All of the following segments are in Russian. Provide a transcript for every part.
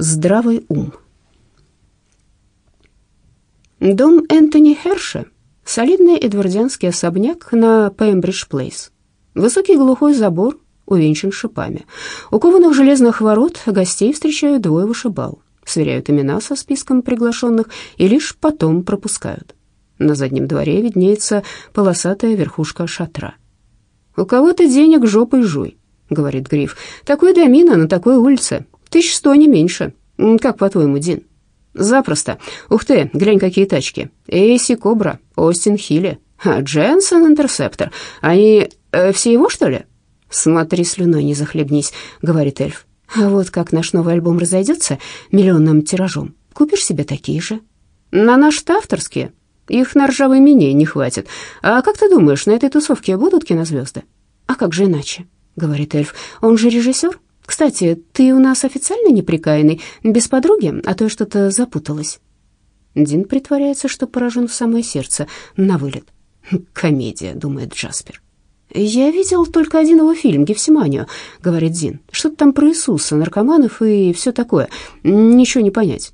Здравый ум. Дом Энтони Херша — солидный эдвардианский особняк на Пембридж-Плейс. Высокий глухой забор увенчан шипами. У кованых железных ворот гостей встречают двое вышибал, сверяют имена со списком приглашенных и лишь потом пропускают. На заднем дворе виднеется полосатая верхушка шатра. «У кого-то денег жопой жуй», — говорит Гриф. «Такой домина на такой улице. Тысяч сто, не меньше. Как по-твоему, Дин?» «Запросто. Ух ты, глянь, какие тачки. Эйси Кобра, Остин Хилли, а Дженсен Интерсептор. Они э, все его, что ли?» «Смотри, слюной не захлебнись», — говорит эльф. «А вот как наш новый альбом разойдется миллионным тиражом, купишь себе такие же». «На наш-то авторские. Их на ржавой мине не хватит. А как ты думаешь, на этой тусовке будут кинозвезды?» «А как же иначе?» — говорит эльф. «Он же режиссер. Кстати, ты у нас официально неприкаянный, без подруги, а то я что-то запуталась». Дин притворяется, что поражен в самое сердце, на вылет. «Комедия», — думает Джаспер. «Я видел только один его фильм «Гефсиманию», — говорит Дин. «Что-то там про Иисуса, наркоманов и все такое. Ничего не понять».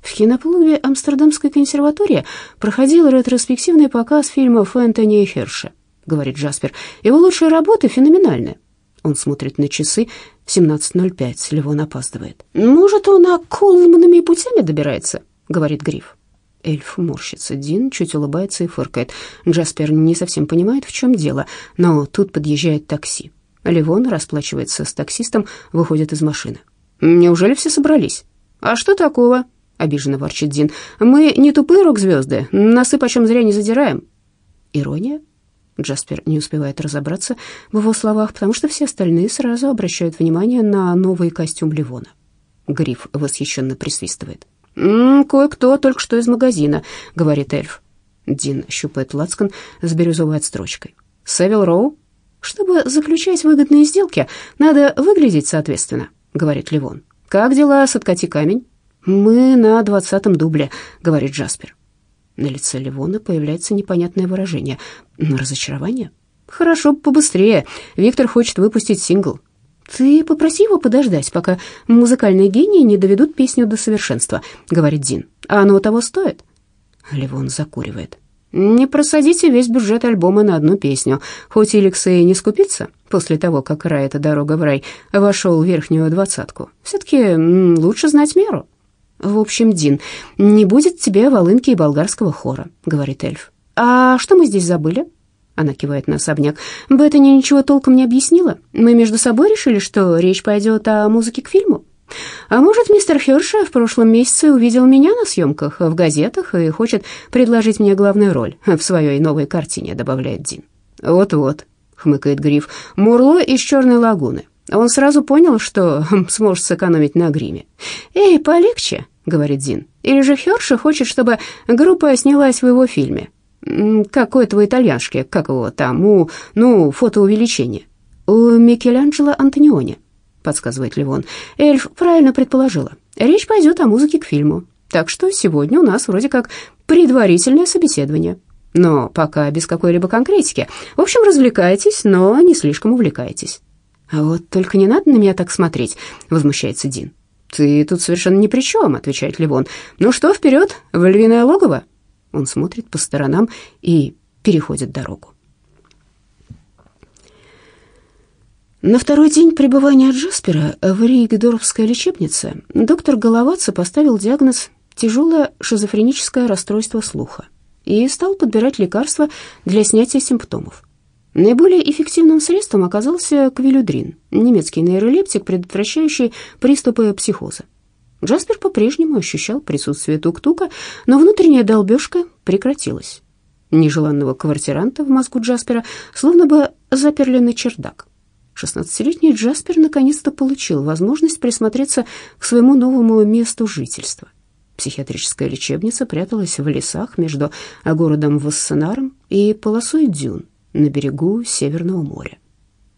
В киноклубе Амстердамской консерватории проходил ретроспективный показ фильмов Энтони Херша, говорит Джаспер. Его лучшие работы феноменальны. Он смотрит на часы. 17.05. Левон опаздывает. «Может, он околманными путями добирается?» — говорит Гриф. Эльф морщится. Дин чуть улыбается и фыркает. Джаспер не совсем понимает, в чем дело, но тут подъезжает такси. Левон расплачивается с таксистом, выходит из машины. «Неужели все собрались?» «А что такого?» — обиженно ворчит Дин. «Мы не тупые рок-звезды, носы почем зря не задираем». Ирония? Джаспер не успевает разобраться в его словах, потому что все остальные сразу обращают внимание на новый костюм Ливона. Гриф восхищенно присвистывает. «М -м, «Кое-кто только что из магазина», — говорит эльф. Дин щупает лацкан с бирюзовой отстрочкой. «Севил Роу?» «Чтобы заключать выгодные сделки, надо выглядеть соответственно», — говорит Ливон. «Как дела с «Откати камень»?» «Мы на двадцатом дубле», — говорит Джаспер. На лице Ливона появляется непонятное выражение. Разочарование? Хорошо, побыстрее. Виктор хочет выпустить сингл. Ты попроси его подождать, пока музыкальные гении не доведут песню до совершенства, говорит Дин. А оно того стоит? Ливон закуривает. Не просадите весь бюджет альбома на одну песню. Хоть Иликс и не скупится после того, как «Рай — это дорога в рай» вошел в верхнюю двадцатку. Все-таки лучше знать меру. «В общем, Дин, не будет тебе волынки и болгарского хора», — говорит эльф. «А что мы здесь забыли?» Она кивает на особняк. «Беттани ничего толком не объяснила. Мы между собой решили, что речь пойдет о музыке к фильму. А может, мистер Херша в прошлом месяце увидел меня на съемках в газетах и хочет предложить мне главную роль в своей новой картине», — добавляет Дин. «Вот-вот», — хмыкает Гриф, — «Мурло из Черной лагуны. Он сразу понял, что сможет сэкономить на гриме. «Эй, полегче», — говорит Дин. «Или же Херша хочет, чтобы группа снялась в его фильме? Как у этого итальяншки, как его там, у, ну, фотоувеличения?» «У Микеланджело Антониони», — подсказывает Ливон. «Эльф правильно предположила. Речь пойдет о музыке к фильму. Так что сегодня у нас вроде как предварительное собеседование». Но пока без какой-либо конкретики. В общем, развлекайтесь, но не слишком увлекайтесь. «А вот только не надо на меня так смотреть», — возмущается Дин. «Ты тут совершенно ни при чем», — отвечает Ливон. «Ну что, вперед, в львиное логово?» Он смотрит по сторонам и переходит дорогу. На второй день пребывания Джаспера в Рейгдорфской лечебнице доктор Головаца поставил диагноз «тяжелое шизофреническое расстройство слуха» и стал подбирать лекарства для снятия симптомов. Наиболее эффективным средством оказался квилюдрин, немецкий нейролептик, предотвращающий приступы психоза. Джаспер по-прежнему ощущал присутствие тук-тука, но внутренняя долбежка прекратилась. Нежеланного квартиранта в мозгу Джаспера словно бы заперли на чердак. Шестнадцатилетний Джаспер наконец-то получил возможность присмотреться к своему новому месту жительства. Психиатрическая лечебница пряталась в лесах между городом Вассенаром и полосой дюн, на берегу Северного моря.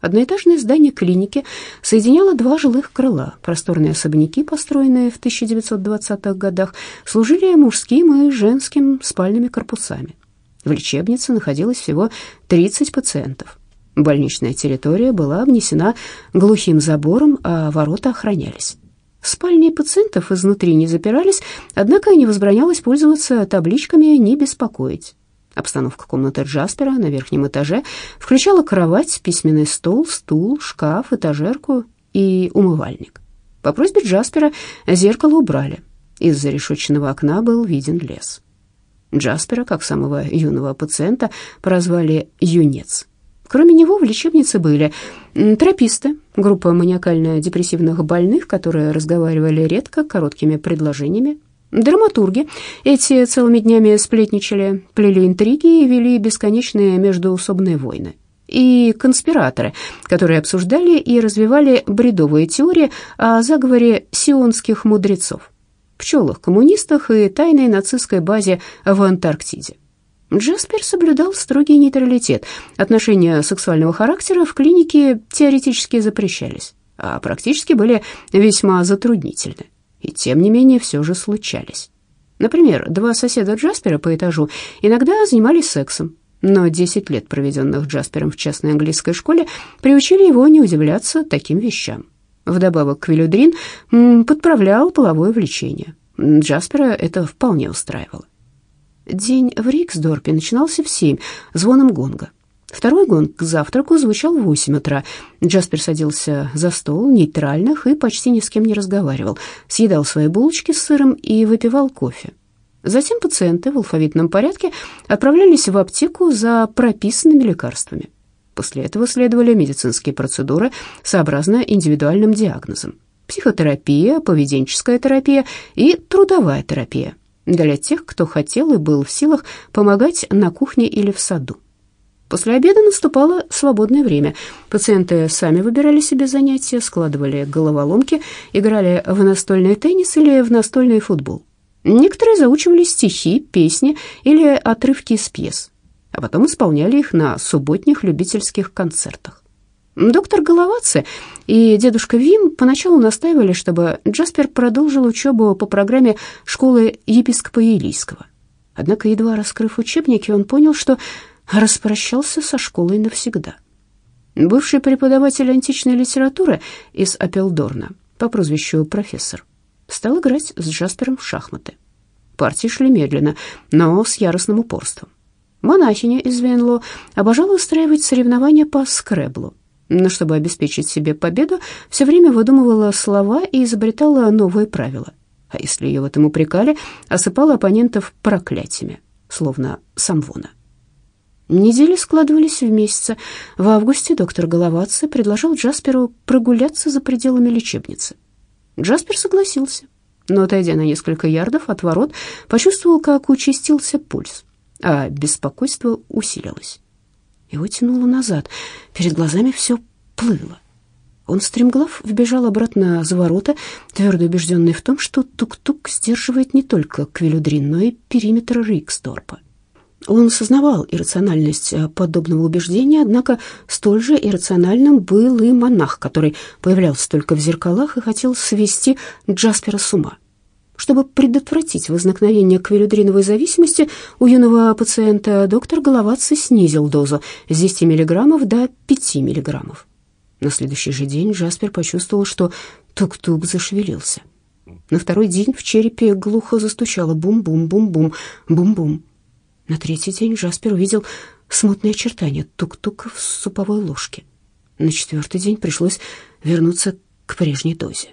Одноэтажное здание клиники соединяло два жилых крыла. Просторные особняки, построенные в 1920-х годах, служили мужским и женским спальными корпусами. В лечебнице находилось всего 30 пациентов. Больничная территория была обнесена глухим забором, а ворота охранялись. Спальни пациентов изнутри не запирались, однако не возбранялось пользоваться табличками «Не беспокоить». Обстановка комнаты Джаспера на верхнем этаже включала кровать, письменный стол, стул, шкаф, этажерку и умывальник. По просьбе Джаспера зеркало убрали. Из-за решетчатого окна был виден лес. Джаспера, как самого юного пациента, прозвали «юнец». Кроме него в лечебнице были трописты, группа маниакально-депрессивных больных, которые разговаривали редко, короткими предложениями, драматурги. Эти целыми днями сплетничали, плели интриги и вели бесконечные междуусобные войны. И конспираторы, которые обсуждали и развивали бредовые теории о заговоре сионских мудрецов, пчелах-коммунистах и тайной нацистской базе в Антарктиде. Джаспер соблюдал строгий нейтралитет. Отношения сексуального характера в клинике теоретически запрещались, а практически были весьма затруднительны. И тем не менее все же случались. Например, два соседа Джаспера по этажу иногда занимались сексом, но 10 лет, проведенных Джаспером в частной английской школе, приучили его не удивляться таким вещам. Вдобавок Квилюдрин подправлял половое влечение. Джаспера это вполне устраивало. День в Риксдорпе начинался в семь, звоном гонга. Второй гонг к завтраку звучал в восемь утра. Джаспер садился за стол нейтральных и почти ни с кем не разговаривал, съедал свои булочки с сыром и выпивал кофе. Затем пациенты в алфавитном порядке отправлялись в аптеку за прописанными лекарствами. После этого следовали медицинские процедуры сообразно индивидуальным диагнозам. Психотерапия, поведенческая терапия и трудовая терапия – для тех, кто хотел и был в силах помогать на кухне или в саду. После обеда наступало свободное время. Пациенты сами выбирали себе занятия, складывали головоломки, играли в настольный теннис или в настольный футбол. Некоторые заучивали стихи, песни или отрывки из пьес, а потом исполняли их на субботних любительских концертах. Доктор Головатце и дедушка Вим поначалу настаивали, чтобы Джаспер продолжил учебу по программе школы епископа Елийского. Однако, едва раскрыв учебники, он понял, что распрощался со школой навсегда. Бывший преподаватель античной литературы из Апелдорна по прозвищу профессор стал играть с Джаспером в шахматы. Партии шли медленно, но с яростным упорством. Монахиня из Венло обожала устраивать соревнования по скреблу, но чтобы обеспечить себе победу, все время выдумывала слова и изобретала новые правила. А если ее в этом упрекали, осыпала оппонентов проклятиями, словно самвона. Недели складывались в месяцы. В августе доктор Головатце предложил Джасперу прогуляться за пределами лечебницы. Джаспер согласился, но, отойдя на несколько ярдов от ворот, почувствовал, как участился пульс, а беспокойство усилилось. Его тянуло назад, перед глазами все плыло. Он стремглав вбежал обратно за ворота, твердо убежденный в том, что тук-тук сдерживает не только Квилюдрин, но и периметр Риксторпа. Он сознавал иррациональность э, подобного убеждения, однако столь же иррациональным был и монах, который появлялся только в зеркалах и хотел свести Джаспера с ума. Чтобы предотвратить возникновение квилюдриновой зависимости у юного пациента, доктор Головатцы снизил дозу с 10 мг до 5 мг. На следующий же день Джаспер почувствовал, что тук-тук зашевелился. На второй день в черепе глухо застучало бум-бум-бум-бум, бум-бум. На третий день Джаспер увидел смутные очертания тук-тука в суповой ложке. На четвертый день пришлось вернуться к прежней дозе.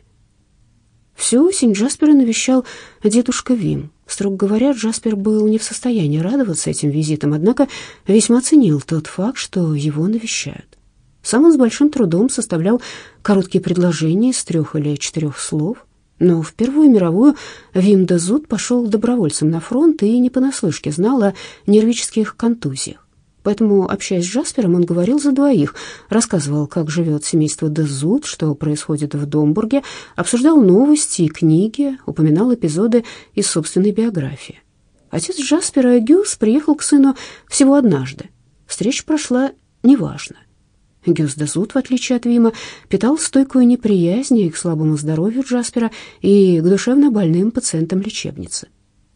Всю осень Джаспера навещал дедушка Вим. Строго говоря, Джаспер был не в состоянии радоваться этим визитам, однако весьма ценил тот факт, что его навещают. Сам он с большим трудом составлял короткие предложения из трех или четырех слов, но в Первую мировую Вим де Зуд пошел добровольцем на фронт и не понаслышке знал о нервических контузиях. Поэтому, общаясь с Джаспером, он говорил за двоих, рассказывал, как живет семейство Дезут, что происходит в Домбурге, обсуждал новости и книги, упоминал эпизоды из собственной биографии. Отец Джаспера Гюс приехал к сыну всего однажды. Встреча прошла неважно. Гюс Дезут, в отличие от Вима, питал стойкую неприязнь и к слабому здоровью Джаспера, и к душевно больным пациентам лечебницы.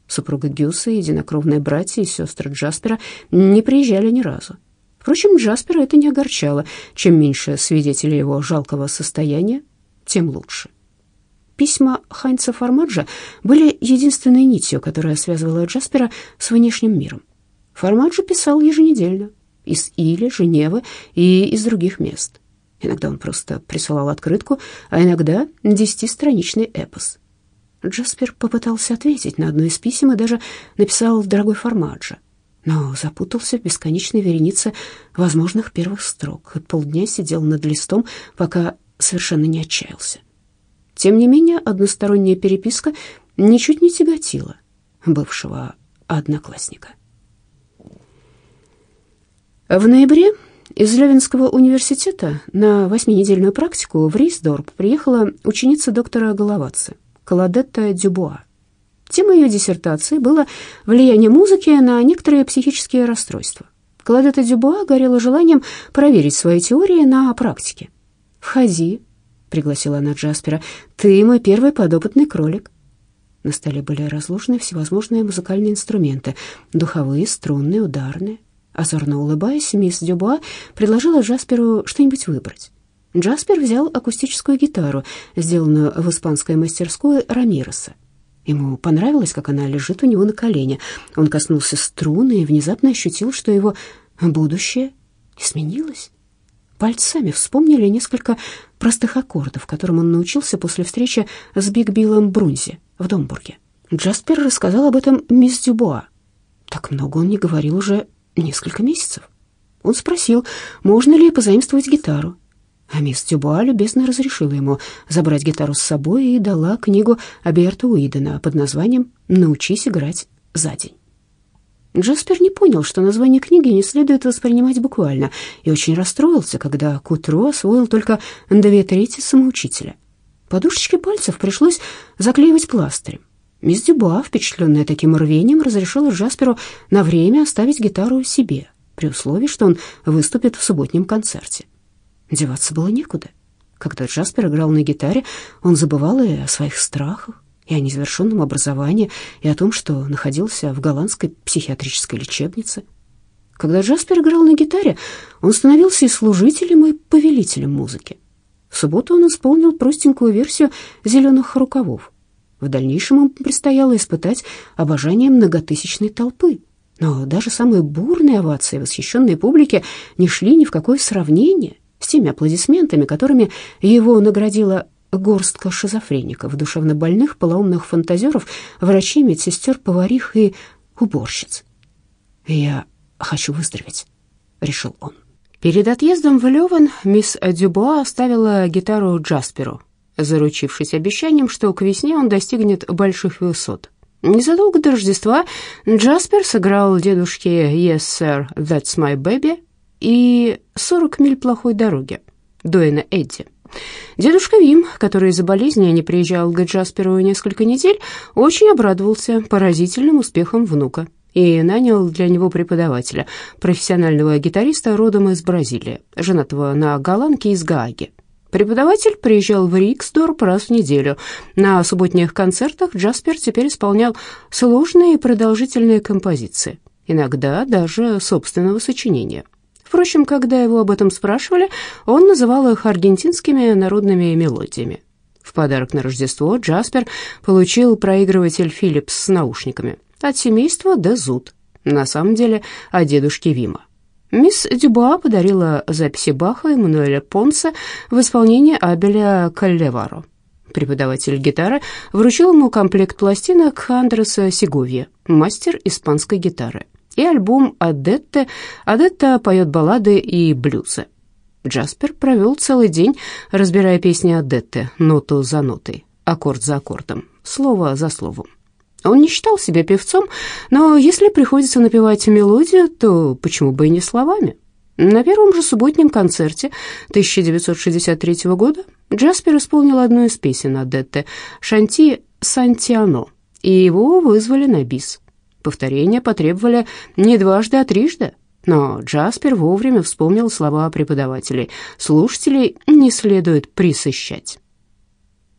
Супруга Гюса и единокровные братья и сестры Джаспера не приезжали ни разу. Впрочем, Джаспера это не огорчало. Чем меньше свидетелей его жалкого состояния, тем лучше. Письма Хайнца Формаджа были единственной нитью, которая связывала Джаспера с внешним миром. Формаджо писал еженедельно из Или, Женевы и из других мест. Иногда он просто присылал открытку, а иногда десятистраничный эпос. Джаспер попытался ответить на одно из писем и даже написал «Дорогой Формаджо», но запутался в бесконечной веренице возможных первых строк и полдня сидел над листом, пока совершенно не отчаялся. Тем не менее, односторонняя переписка ничуть не тяготила бывшего одноклассника. В ноябре из Левинского университета на восьминедельную практику в Рейсдорп приехала ученица доктора Головатцы, Каладетта Дюбуа. Тема ее диссертации было влияние музыки на некоторые психические расстройства. Каладетта Дюбуа горела желанием проверить свои теории на практике. «Входи», — пригласила она Джаспера, — «ты мой первый подопытный кролик». На столе были разложены всевозможные музыкальные инструменты — духовые, струнные, ударные. Озорно улыбаясь, мисс Дюбуа предложила Джасперу что-нибудь выбрать. Джаспер взял акустическую гитару, сделанную в испанской мастерской Рамиреса. Ему понравилось, как она лежит у него на колене. Он коснулся струны и внезапно ощутил, что его будущее изменилось. Пальцами вспомнили несколько простых аккордов, которым он научился после встречи с Биг Биллом Брунзи в Домбурге. Джаспер рассказал об этом мисс Дюбуа. Так много он не говорил уже несколько месяцев. Он спросил, можно ли позаимствовать гитару. А мисс Дюбуа любезно разрешила ему забрать гитару с собой и дала книгу Аберта Уидена под названием «Научись играть за день». Джаспер не понял, что название книги не следует воспринимать буквально, и очень расстроился, когда к утру освоил только две трети самоучителя. Подушечки пальцев пришлось заклеивать пластырем. Мисс Дюбуа, впечатленная таким рвением, разрешила Джасперу на время оставить гитару себе, при условии, что он выступит в субботнем концерте. Деваться было некуда. Когда Джаспер играл на гитаре, он забывал и о своих страхах, и о незавершенном образовании, и о том, что находился в голландской психиатрической лечебнице. Когда Джаспер играл на гитаре, он становился и служителем, и повелителем музыки. В субботу он исполнил простенькую версию «Зеленых рукавов». В дальнейшем ему предстояло испытать обожание многотысячной толпы. Но даже самые бурные овации восхищенной публики не шли ни в какое сравнение с теми аплодисментами, которыми его наградила горстка шизофреников, душевнобольных, полоумных фантазеров, врачей, медсестер, поварих и уборщиц. «Я хочу выздороветь», — решил он. Перед отъездом в Леван мисс Дюбуа оставила гитару Джасперу, заручившись обещанием, что к весне он достигнет больших высот. Незадолго до Рождества Джаспер сыграл дедушке «Yes, sir, that's my baby» и «40 миль плохой дороги» Дуэна Эдди. Дедушка Вим, который из-за болезни не приезжал к Джасперу несколько недель, очень обрадовался поразительным успехом внука и нанял для него преподавателя, профессионального гитариста родом из Бразилии, женатого на голландке из Гааги. Преподаватель приезжал в Риксдорп раз в неделю. На субботних концертах Джаспер теперь исполнял сложные и продолжительные композиции, иногда даже собственного сочинения. Впрочем, когда его об этом спрашивали, он называл их аргентинскими народными мелодиями. В подарок на Рождество Джаспер получил проигрыватель Philips с наушниками от семейства Дезут, на самом деле от дедушки Вима. Мисс Дюбуа подарила записи Баха и Мануэля Понса в исполнении Абеля Каллеваро. Преподаватель гитары вручил ему комплект пластинок Андреса Сеговья, мастер испанской гитары и альбом «Адетте». Адетта поет баллады и блюзы. Джаспер провел целый день, разбирая песни Адетты, ноту за нотой, аккорд за аккордом, слово за словом. Он не считал себя певцом, но если приходится напевать мелодию, то почему бы и не словами? На первом же субботнем концерте 1963 года Джаспер исполнил одну из песен Адетты «Шанти Сантиано», и его вызвали на бис. Повторения потребовали не дважды, а трижды. Но Джаспер вовремя вспомнил слова преподавателей. Слушателей не следует присыщать.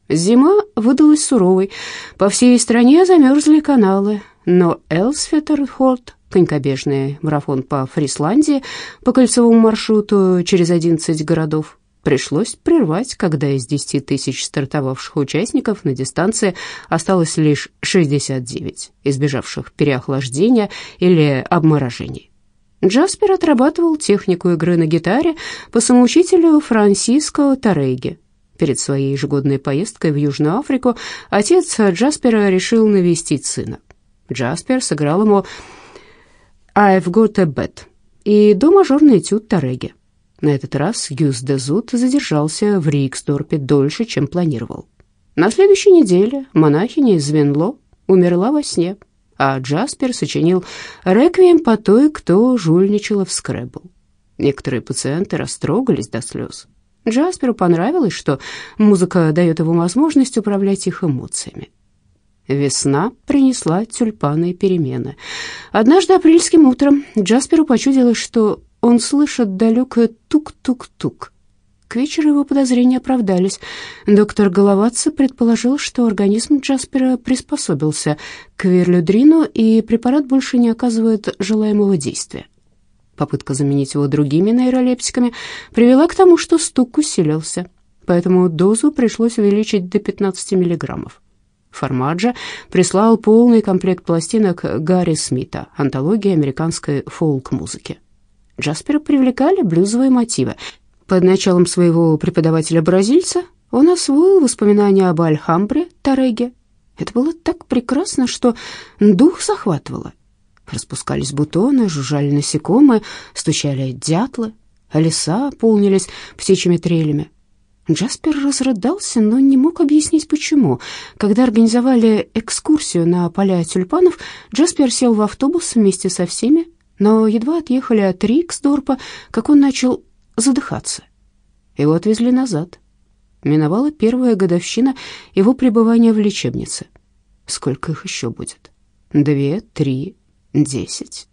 Зима выдалась суровой. По всей стране замерзли каналы, но Элсфеттерхорд, конькобежный марафон по Фрисландии, по кольцевому маршруту через 11 городов, пришлось прервать, когда из 10 тысяч стартовавших участников на дистанции осталось лишь 69, избежавших переохлаждения или обморожений. Джаспер отрабатывал технику игры на гитаре по самоучителю Франсиско Тарейги. Перед своей ежегодной поездкой в Южную Африку отец Джаспера решил навестить сына. Джаспер сыграл ему «I've got a bet» и до мажорный этюд Тареги. На этот раз Гюс де Зут задержался в Риксдорпе дольше, чем планировал. На следующей неделе монахиня из Венло умерла во сне, а Джаспер сочинил реквием по той, кто жульничала в скребл. Некоторые пациенты растрогались до слез. Джасперу понравилось, что музыка дает ему возможность управлять их эмоциями. Весна принесла тюльпаны и перемены. Однажды апрельским утром Джасперу почудилось, что он слышит далекое тук-тук-тук. К вечеру его подозрения оправдались. Доктор Головатца предположил, что организм Джаспера приспособился к верлюдрину, и препарат больше не оказывает желаемого действия. Попытка заменить его другими нейролептиками привела к тому, что стук усилился, поэтому дозу пришлось увеличить до 15 миллиграммов. Формаджо прислал полный комплект пластинок Гарри Смита «Антология американской фолк-музыки». Джаспера привлекали блюзовые мотивы. Под началом своего преподавателя-бразильца он освоил воспоминания об Альхамбре Тареге. Это было так прекрасно, что дух захватывало. Распускались бутоны, жужжали насекомые, стучали дятлы, а леса полнились птичьими трелями. Джаспер разрыдался, но не мог объяснить, почему. Когда организовали экскурсию на поля тюльпанов, Джаспер сел в автобус вместе со всеми, но едва отъехали от Риксдорпа, как он начал задыхаться. Его отвезли назад. Миновала первая годовщина его пребывания в лечебнице. Сколько их еще будет? Две, три, десять.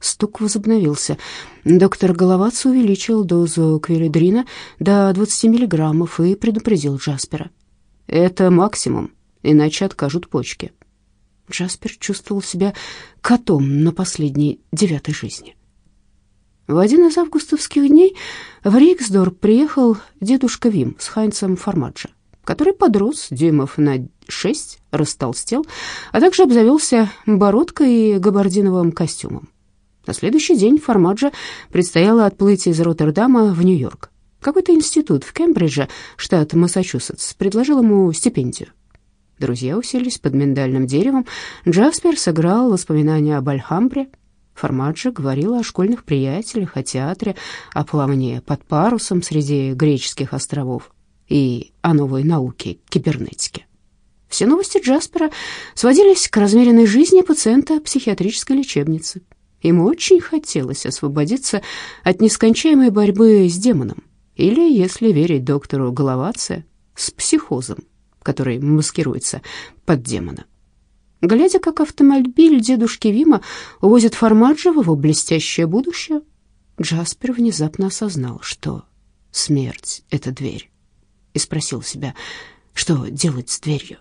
Стук возобновился. Доктор Головац увеличил дозу квилидрина до 20 миллиграммов и предупредил Джаспера. «Это максимум, иначе откажут почки». Джаспер чувствовал себя котом на последней девятой жизни. В один из августовских дней в Риксдорп приехал дедушка Вим с Хайнцем Формаджо, который подрос дюймов на шесть, растолстел, а также обзавелся бородкой и габардиновым костюмом. На следующий день Формаджо предстояло отплыть из Роттердама в Нью-Йорк. Какой-то институт в Кембридже, штат Массачусетс, предложил ему стипендию. Друзья уселись под миндальным деревом. Джаспер сыграл воспоминания об Альхамбре. Формаджо говорил о школьных приятелях, о театре, о плавании под парусом среди греческих островов и о новой науке кибернетике. Все новости Джаспера сводились к размеренной жизни пациента психиатрической лечебницы. Ему очень хотелось освободиться от нескончаемой борьбы с демоном, или, если верить доктору Головаце, с психозом, который маскируется под демона. Глядя, как автомобиль дедушки Вима увозит Формаджо в его блестящее будущее, Джаспер внезапно осознал, что смерть — это дверь, и спросил себя, что делать с дверью.